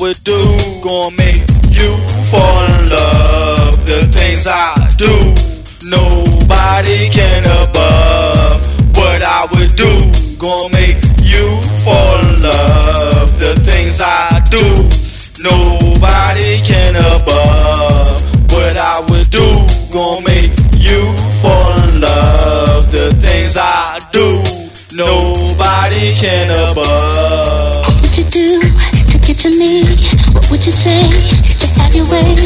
would do, gonna make you fall in love. The things I do, nobody can above. What I would do, gonna make you fall in love. The things I do, nobody can above. What I would do, gonna make you fall in love. The things I do, nobody can above. To me? What would you say to have your way?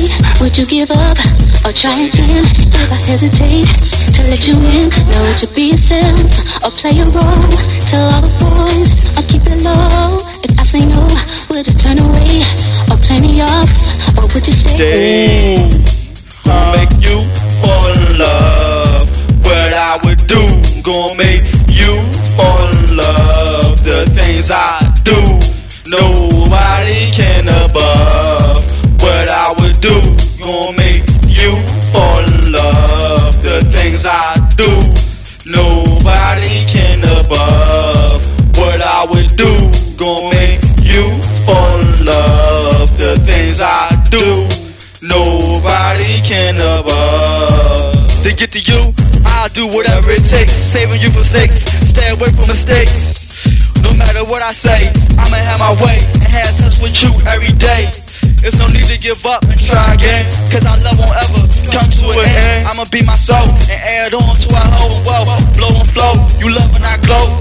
Would you give up or try again? If I hesitate to let you in, know to be yourself or play a role. Tell all the boys I'll keep it low. If I say no, would you turn away or play me off? Or would you stay? Stay. Gonna make you fall in love. What I would do, gonna make nobody can above. What I would do, gonna make you fall in love. The things I do, nobody can above. What I would do, gonna make you fall in love. The things I do, nobody can above. To get to you, I'll do whatever it takes. Saving you from snakes, stay away from mistakes. Matter what I say, I'ma have my way and have sex with you every day. It's no need to give up and try again, cause our love won't ever come to an end. I'ma be my soul and add on to our whole world. Blow and flow, you love and I glow.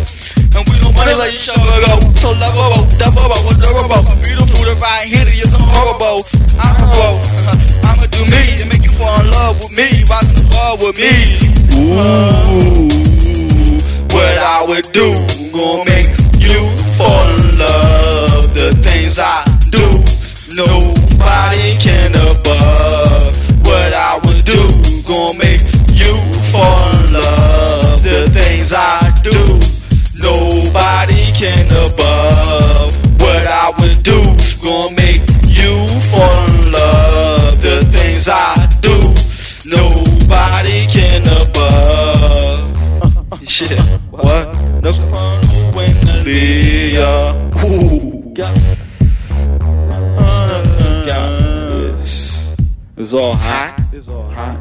And we don't wanna let each other go. So lovable, oh, oh, double, adorable. Beautiful, the right here, so horrible. I'm a bro. Uh-huh. I'ma do me and make you fall in love with me. Rising the bar with me. Ooh, uh-huh. what I would do, nobody can above. What I would do, gonna make you fall in love. The things I do, nobody can above. What I would do, gonna make you fall in love. The things I do, nobody can above. Shit, what? No when the Leah. Ooh. It's all hot. It's all hot.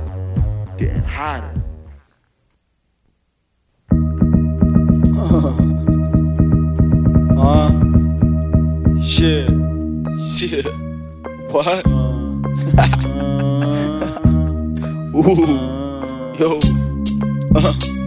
Getting hotter. Uh, shit. Shit. What? Ooh. Yo. Uh.